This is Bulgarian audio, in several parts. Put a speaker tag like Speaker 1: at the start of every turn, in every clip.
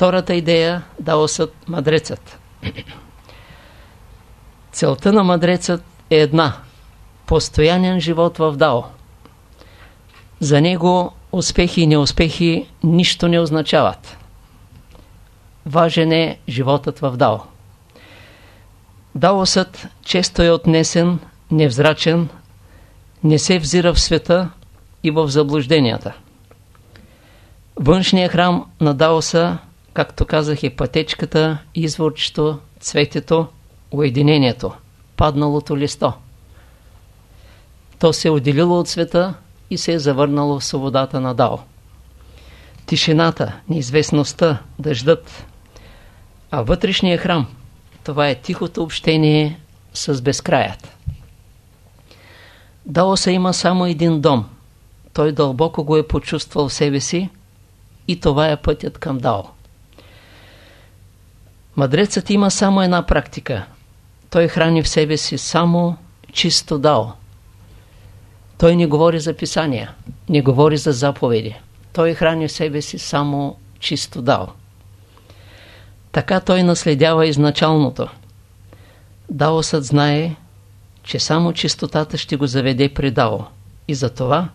Speaker 1: Втората идея – даосът мъдрецът. Целта на мъдрецът е една – постоянен живот в дао. За него успехи и неуспехи нищо не означават. Важен е животът в дао. Даосът често е отнесен, невзрачен, не се взира в света и в заблужденията. Външният храм на Даоса, както казах, е пътечката, изворчето, цветето, уединението, падналото листо. То се е отделило от света и се е завърнало в свободата на Дао. Тишината, неизвестността, дъждът. А вътрешният храм, това е тихото общение с безкраят. Даоса има само един дом. Той дълбоко го е почувствал в себе си и това е пътят към Дао. Мъдрецът има само една практика. Той храни в себе си само чисто Дао. Той не говори за писания, не говори за заповеди. Той храни в себе си само чисто Дао. Така той наследява изначалното. Даосът знае, че само чистотата ще го заведе при Дао. И затова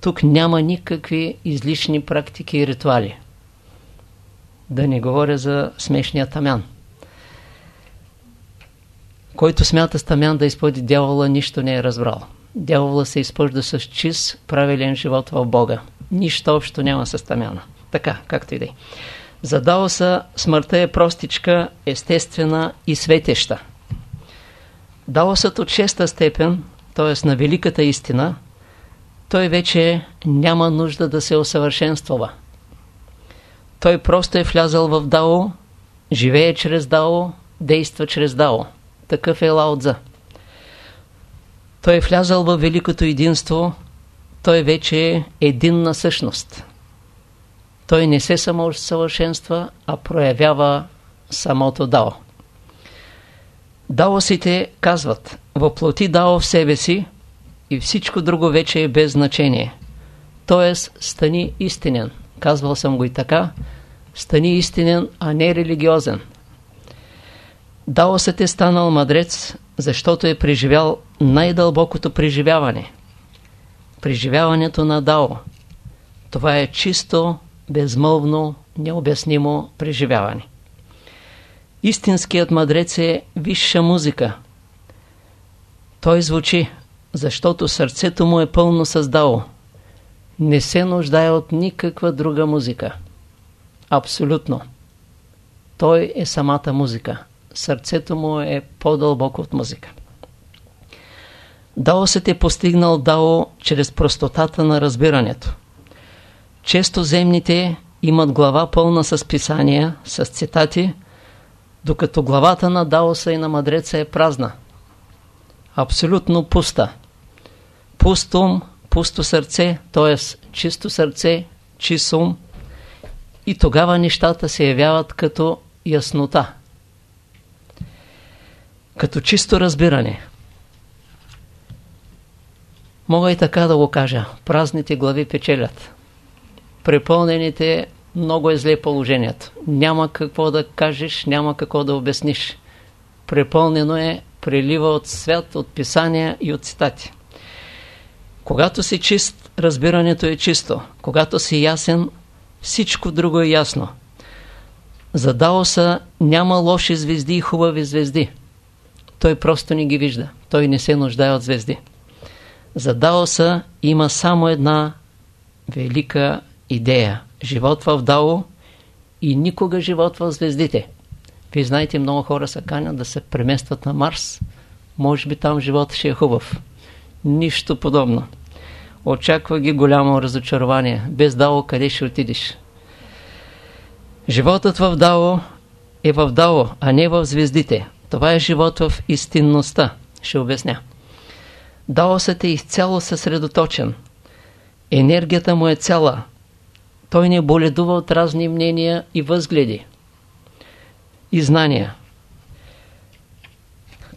Speaker 1: тук няма никакви излишни практики и ритуали. Да не говоря за смешния тамян. Който смята с тамян да изпъди дявола, нищо не е разбрал. Дявола се изпъжда с чист, правилен живот в Бога. Нищо общо няма с тамяна. Така, както и да е. За Даоса смъртта е простичка, естествена и светеща. Даосът от шеста степен, т.е. на великата истина, той вече няма нужда да се усъвършенствува. Той просто е влязал в Дао, живее чрез Дао, действа чрез Дао. Такъв е Лаотза. Той е влязал в великото единство, той вече е единна същност. Той не се самосъвършенства, а проявява самото Дао. Даосите казват, въплоти Дао в себе си и всичко друго вече е без значение. Тоест, стани истинен. Казвал съм го и така. Стани истинен, а не религиозен. Даосът е станал мъдрец, защото е преживял най-дълбокото преживяване. Преживяването на Дао. Това е чисто, безмълвно, необяснимо преживяване. Истинският мъдрец е висша музика. Той звучи, защото сърцето му е пълно с дао. Не се нуждае от никаква друга музика. Абсолютно. Той е самата музика. Сърцето му е по-дълбоко от музика. Даосът е постигнал дао чрез простотата на разбирането. Често земните имат глава пълна с писания, с цитати, докато главата на Даоса и на мъдреца е празна. Абсолютно пуста. Пуст ум, пусто сърце, т.е. чисто сърце, чист ум. И тогава нещата се явяват като яснота. Като чисто разбиране. Мога и така да го кажа. Празните глави печелят. Препълнените много е зле положението. Няма какво да кажеш, няма какво да обясниш. Препълнено е, прелива от свят, от писания и от цитати. Когато си чист, разбирането е чисто. Когато си ясен, всичко друго е ясно. За Даоса няма лоши звезди и хубави звезди. Той просто не ги вижда. Той не се нуждае от звезди. За Даоса има само една велика идея. Живот в Дао и никога живот в звездите. Вие знаете, много хора се канят да се преместват на Марс. Може би там живот ще е хубав. Нищо подобно. Очаква ги голямо разочарование. Без Дао къде ще отидеш? Животът в Дао е в Дао, а не в звездите. Това е живот в истинността. Ще обясня. Даосът е изцяло съсредоточен. Енергията му е цяла. Той не боледува от разни мнения и възгледи. И знания.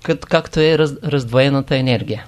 Speaker 1: Как, както е раз, раздвоената енергия.